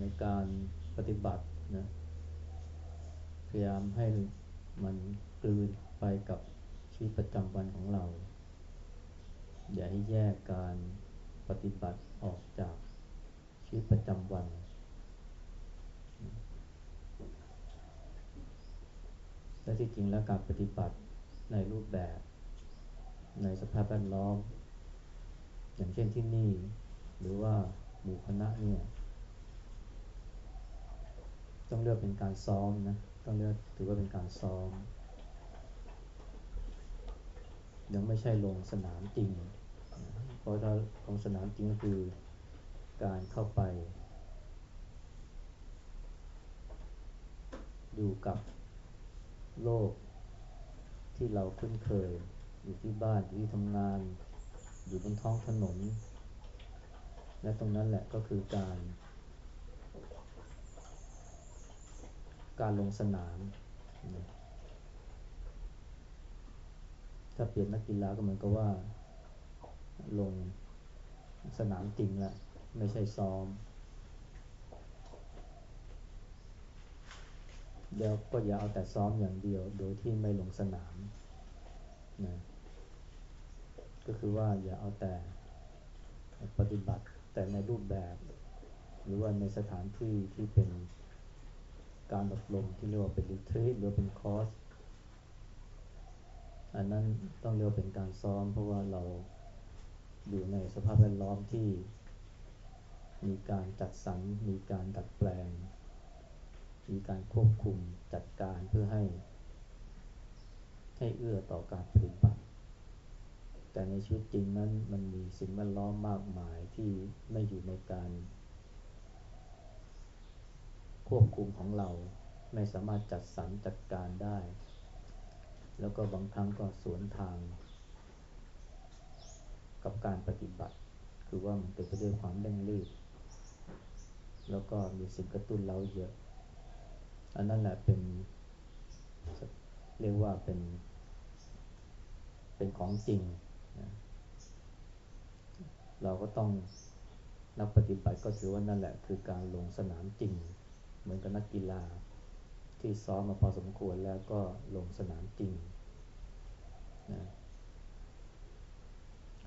ในการปฏิบัตินะพยายามให้มันกลืนไปกับชีวิตประจำวันของเรา อย่าให้แยกการปฏิบัติออกจากชีวิตประจำวัน และที่จริงแล้วการปฏิบัติในรูปแบบ ในสภาพแวดล้อม อย่างเช่นที่นี่ หรือว่าหมู่คณะเนี่ย ต้องเลือกเป็นการซ้อมนะต้องเลือกถือว่าเป็นการซ้อม ยังไม่ใช่ลงสนามจริง เพราะถ้าลงสนามจริงก็คือการเข้าไป อยู่กับโลกที่เราคุ้นเคย อยู่ที่บ้านอยู่ที่ทำงาน อยู่บนท้องถนน และตรงนั้นแหละก็คือการ การลงสนามถ้าเปลี่ยนนักกีฬาก็เหมือนกับว่า ลงสนามจริงแล้วไม่ใช่ซ้อมเดี๋ยวก็อย่าเอาแต่ซ้อมอย่างเดียว โดยที่ไม่ลงสนามนะก็คือว่าอย่าเอาแต่ปฏิบัติแต่ในรูปแบบ หรือว่าในสถานที่ที่เป็น การอบรมที่เรียกว่าเป็นรีทรีตหรือเป็นคอร์สอันนั้นต้องเรียกว่าเป็นการซ้อม เพราะว่าเราอยู่ในสภาพแวดล้อมที่ มีการจัดสรรมีการดัดแปลง มีการควบคุมจัดการเพื่อให้ ให้เอื้อต่อการปฏิบัติ แต่ในชีวิตจริงนั้นมันมีสิ่งแวดล้อมมากมายที่ไม่อยู่ในการ ควบคุมของเราไม่สามารถจัดสรรจัดการได้ แล้วก็บางครั้งก็สวนทาง กับการปฏิบัติ คือว่ามันเต็มไปด้วยความเร่งรีบ แล้วก็มีสิ่งกระตุ้นเราเยอะ อันนั้นแหละเป็นเรียกว่าเป็น เป็นของจริงนะเราก็ต้องนักปฏิบัติก็ถือว่านั่นแหละคือการลงสนามจริง เหมือนกับนักกีฬา ที่ซ้อมมาพอสมควรแล้วก็ลงสนามจริงนะ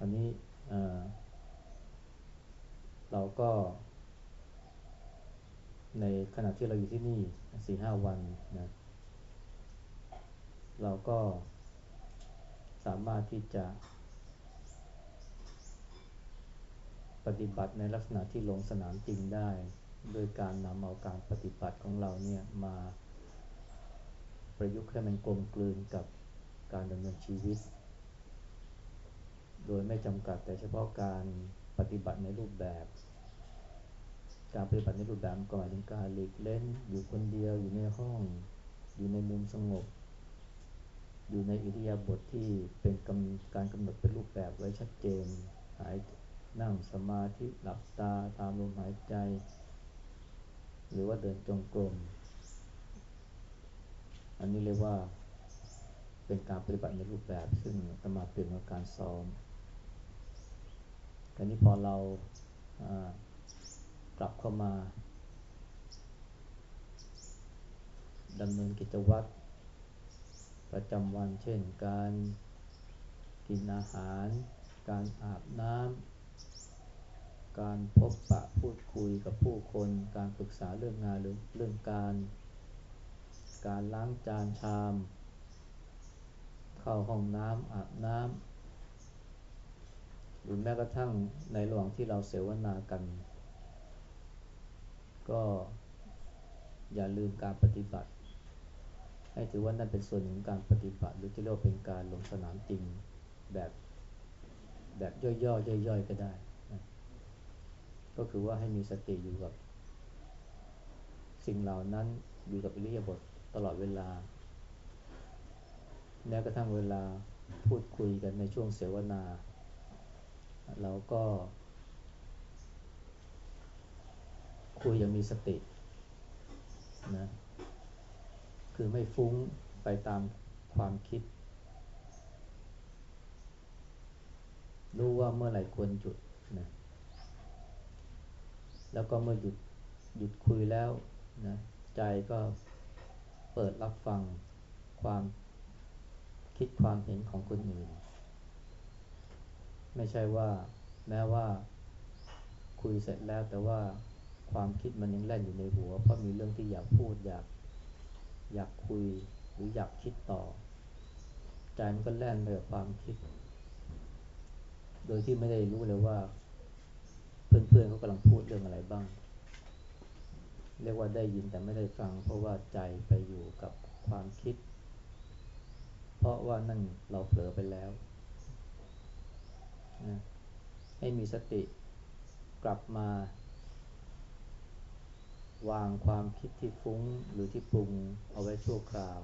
อันนี้เราก็ ในขณะที่เราอยู่ที่นี่สี่ห้าวันนะเราก็สามารถที่จะ ปฏิบัติในลักษณะที่ลงสนามจริงได้ โดยการนำเอาการปฏิบัติของเราเนี่ยมาประยุกต์ให้มันกลมกลืนกับการดำเนินชีวิต โดยไม่จำกัดแต่เฉพาะการปฏิบัติในรูปแบบ การปฏิบัติในรูปแบบก็หมายถึงการหลีกเล่น อยู่คนเดียวอยู่ในห้อง อยู่ในมุมสงบ อยู่ในอิริยาบถทที่เป็นกการกำหนดเป็นรูปแบบไว้ชัดเจน หายนั่งสมาธิหลับตาตามลมหายใจ หรือว่าเดินจงกรม อันนี้เรียกว่าเป็นการปฏิบัติในรูปแบบ ซึ่งจะมาเปลี่ยนกับการซ้อมคราวนี้พอเรากลับเข้ามาดำเนินกิจวัตรประจำวันเช่นการกินอาหาร การอาบน้ำ การพบปะพูดคุยกับผู้คน การปรึกษาเรื่องงานหรือเรื่องการ การล้างจานชาม เข้าห้องน้ำอาบน้ำหรือแม้กระทั่งในระหว่างที่เราเสวนากัน ก็อย่าลืมการปฏิบัติ ให้ถือว่านั่นเป็นส่วนหนึ่งการปฏิบัติ หรือที่เรียกว่าเป็นการลงสนามจริงแบบแบบย่อยๆย่อยๆก็ได้ ก็คือว่าให้มีสติอยู่กับสิ่งเหล่านั้นอยู่กับอิริยาบถตลอดเวลา แม้กระทั่งเวลาพูดคุยกันในช่วงเสวนา เราก็ คุยอย่างมีสตินะคือไม่ฟุ้งไปตามความคิด รู้ว่าเมื่อไหร่ควรหยุดนะ แล้วก็เมื่อหยุดหยุดคุยแล้วนะใจก็เปิดรับฟังความคิดความเห็นของคนอื่น ไม่ใช่ว่าแม้ว่าคุยเสร็จแล้วแต่ว่าความคิดมันยังแล่นอยู่ในหัว เพราะมีเรื่องที่อยากพูดอยากอยากคุยหรืออยากคิดต่อ ใจมันก็แล่นไปกับความคิด โดยที่ไม่ได้รู้เลยว่า เพื่อนๆเขากำลังพูดเรื่องอะไรบ้าง เรียกว่าได้ยินแต่ไม่ได้ฟัง เพราะว่าใจไปอยู่กับความคิด เพราะว่านั่นเราเผลอไปแล้วนะให้มีสติกลับมา วางความคิดที่ฟุ้งหรือที่ปรุงเอาไว้ชั่วคราว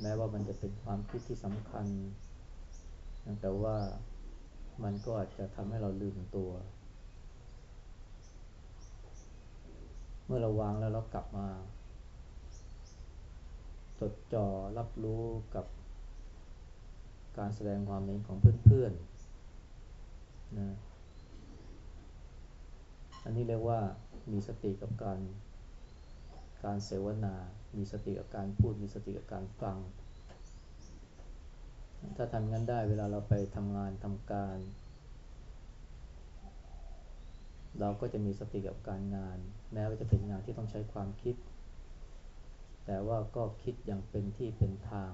แม้ว่ามันจะเป็นความคิดที่สำคัญ แต่ว่ามันก็อาจจะทำให้เราลืมตัว มื่อเราวางแล้วเรากลับมาจดจ่อรับรู้กับการแสดงความเห็นของเพื่อนๆนะอันนี้เรียกว่ามีสติกับการการเสวนา มีสติกับการพูด มีสติกับการฟัง ถ้าทำงั้นได้เวลาเราไปทำงานทำการ เราก็จะมีสติกับการงาน แม้ว่าจะเป็นงานที่ต้องใช้ความคิด แต่ว่าก็คิดอย่างเป็นที่เป็นทาง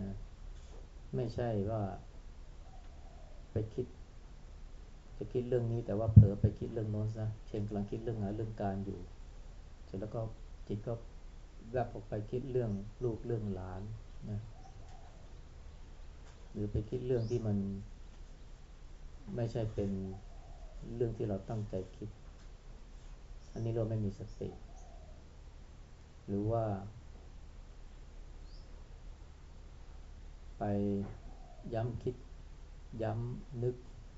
นะไม่ใช่ว่าไปคิด จะคิดเรื่องนี้แต่ว่าเผลอไปคิดเรื่องโน้นซะเช่นกำลังคิดเรื่องงานเรื่องการอยู่ เสร็จแล้วก็จิตก็แวบออกไปคิดเรื่องลูกเรื่องหลานนะหรือไปคิดเรื่องที่มันไม่ใช่เป็น เรื่องที่เราตั้งใจคิด อันนี้เราไม่มีสติ หรือว่า ไปย้ำคิดย้ำนึก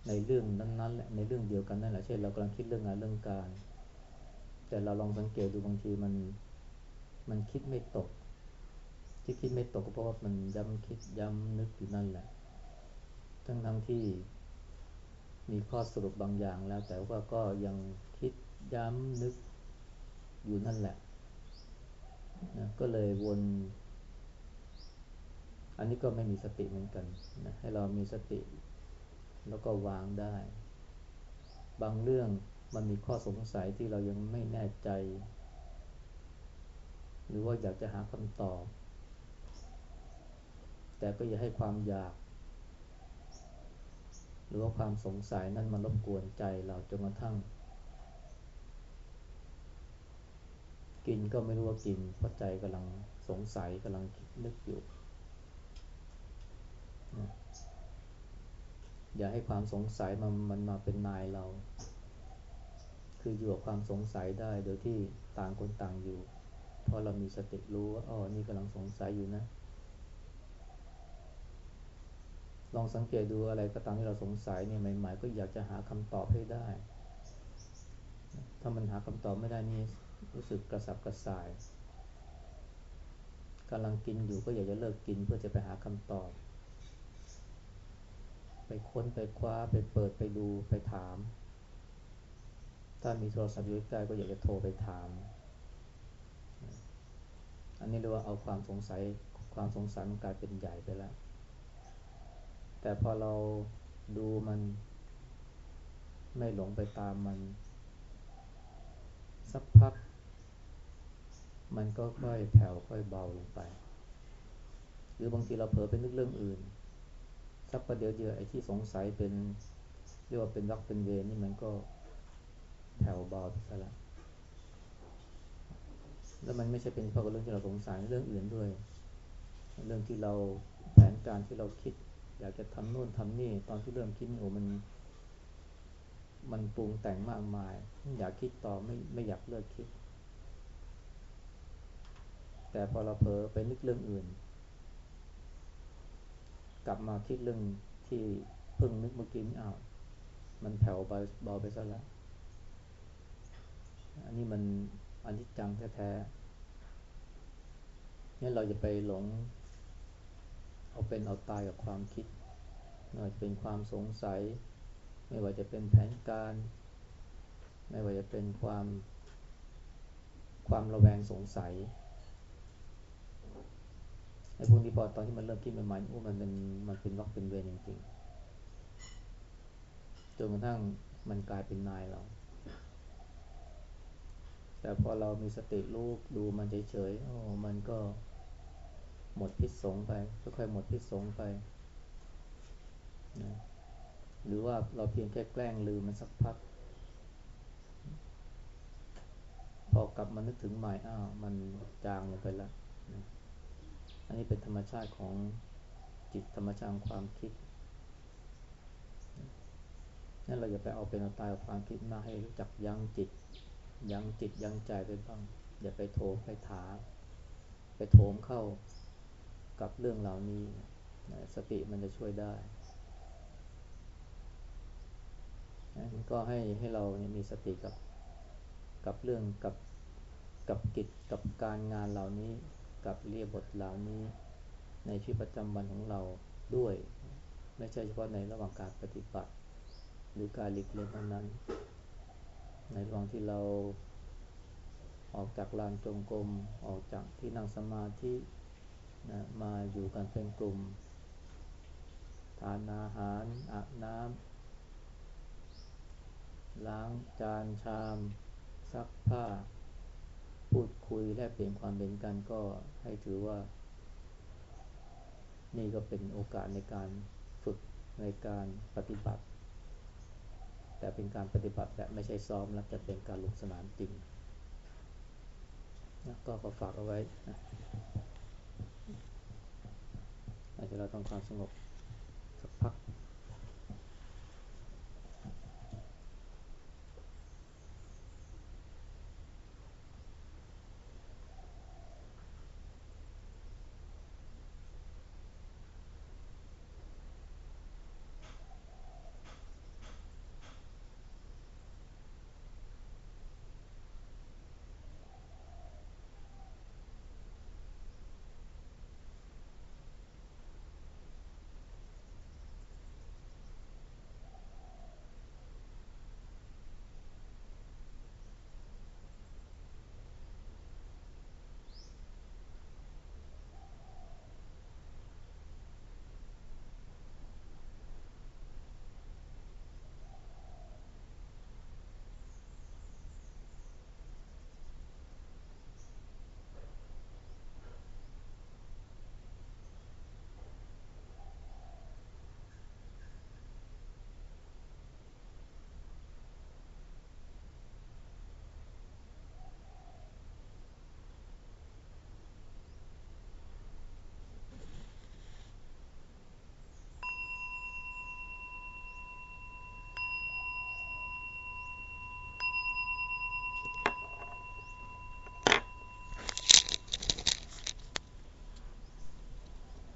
ในเรื่องนั้นๆแหละในเรื่องเดียวกันนั่นแหละเช่นเรากำลังคิดเรื่องงานเรื่องการ แต่เราลองสังเกตดูบางทีมันมันคิดไม่ตก ที่คิดไม่ตกก็เพราะว่ามันย้ำคิดย้ำนึกอยู่นั่นแหละ ทั้งทั้งที่ มีข้อสรุปบางอย่างแล้ว แต่ว่าก็ยังคิดย้ำนึกอยู่นั่นแหละนะก็เลยวน อันนี้ก็ไม่มีสติเหมือนกันนะให้เรามีสติ แล้วก็วางได้ บางเรื่องมันมีข้อสงสัยที่เรายังไม่แน่ใจ หรือว่าอยากจะหาคำตอบ แต่ก็อย่าให้ความอยาก รือว่าความสงสัยนั้นมารบกวนใจเราจนกระทั่ง กินก็ไม่รู้ว่ากินเพราะใจกำลังสงสัยกำลังคิดนึกอยู่ อย่าให้ความสงสัยมันมันมาเป็นนายเรา คืออยู่กับความสงสัยได้โดยที่ต่างคนต่างอยู่ เพราะเรามีสติรู้ว่าอ๋อนี่กำลังสงสัยอยู่นะ ลองสังเกตดูอะไรก็ตามที่เราสงสัยเนี่ยใหม่ ๆ ก็อยากจะหาคำตอบให้ได้ ถ้ามันหาคำตอบไม่ได้นี่รู้สึกกระสับกระส่ายกำลังกินอยู่ก็อยากจะเลิกกินเพื่อจะไปหาคำตอบ ไปค้นไปคว้าไปเปิดไปดูไปถาม ถ้ามีโทรศัพท์อยู่ใกล้ก็อยากจะโทรไปถาม อันนี้เรียกว่าเอาความสงสัยความสงสัยมันกลายเป็นใหญ่ไปแล้ว แต่พอเราดูมัน ไม่หลงไปตามมัน สักพัก มันก็ค่อยแผ่วค่อยเบาลงไป หรือบางทีเราเผลอไปนึกเรื่องอื่น สักประเดี๋ยวเดียวไอ้ที่สงสัยเป็นเรียกว่าเป็นรักเป็นเวรนี่มันก็แผ่วเบาไปซะแล้วแล้วมันไม่ใช่เป็นเพราะเรื่องที่เราสงสัยเรื่องอื่นด้วย เรื่องที่เราแผนการที่เราคิด อยากจะทำโน่นทำนี่ ตอนที่เริ่มคิดโอ้มัน มันปรุงแต่งมากมาย อยากคิดต่อไม่ไม่อยากเลิกคิด แต่พอเราเผลอไปนึกเรื่องอื่น กลับมาคิดเรื่องที่เพิ่งนึกเมื่อกี้นี่อ้าวมันแผ่วเบาเบาไปซะแล้วอันนี้มันอันที่จังแท้ๆนี่เราจะไปหลง เอาเป็นเอาตายกับความคิดไม่ว่าจะเป็นความสงสัย ไม่ว่าจะเป็นแผนการ ไม่ว่าจะเป็นความความระแวงสงสัยไอ้พวกนี้พอตอนที่มันเริ่มคิดใหม่ๆโอ้มันเป็นมันเป็นวักเป็นเวรจริงๆจนกระทั่งมันกลายเป็นนายเรา แต่พอเรามีสติรู้ดูมันเฉยๆโอ้มันก็ หมดพิษสงไปค่อยๆหมดพิษสงไปนะหรือว่าเราเพียงแค่แกล้งลืมมันสักพัก พอกลับมานึกถึงใหม่อ้าวมันจางลงไปแล้วนะอันนี้เป็นธรรมชาติของจิตธรรมชาติความคิดนั่นเราอย่าไปเอาเป็นเอาตายกับความคิดมากให้รู้จักยั้งจิต ยั้งจิตยั้งใจไปบ้าง อย่าไปโถมไปถา ไปโถมเข้า กับเรื่องเหล่านี้นะสติมันจะช่วยได้ก็ให้ให้เรามีสติกับกับเรื่องกับกับกิจกับการงานเหล่านี้กับเรียบทเหล่านี้ ในชีวิตประจำวันของเราด้วย ไม่ใช่เฉพาะในระหว่างการปฏิบัติ หรือการหลีกเลี่ยงเท่านั้น ในระหว่างที่เราออกจากลานจงกรมออกจากที่นั่งสมาธิ นะมาอยู่กันเป็นกลุ่ม ทานอาหารอาบน้ำล้างจานชาม ซักผ้า พูดคุยแลกเปลี่ยนความเห็นกันก็ให้ถือว่า นี่ก็เป็นโอกาสในการฝึกในการปฏิบัติ แต่เป็นการปฏิบัติแบบไม่ใช่ซ้อมแล้วจะเป็นการลงสนามจริงนะก็ขอฝากเอาไว้นะ อาจจะเราต้องความสงบสักพัก